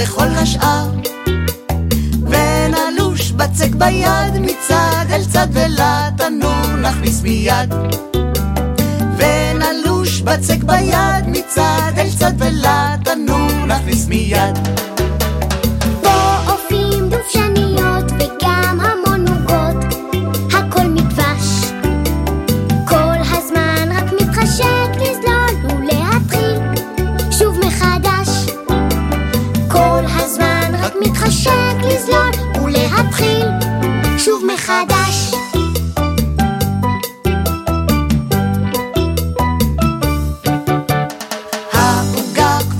מוכנה ונלוש בצק ביד מצד אל צד ולתנור נכניס מיד. ונלוש בצק ביד מצד אל צד ולתנור נכניס מיד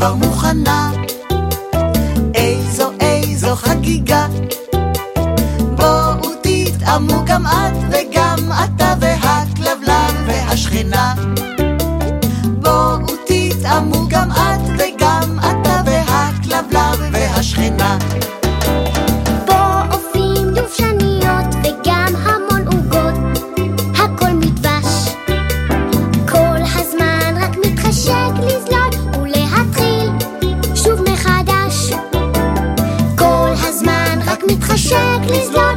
כבר מוכנה, איזו איזו חגיגה. בואו תטעמו גם את וגם אתה והכלבלב והשכנה. בואו תטעמו גם את וגם אתה והכלבלב והשכנה. Checklist.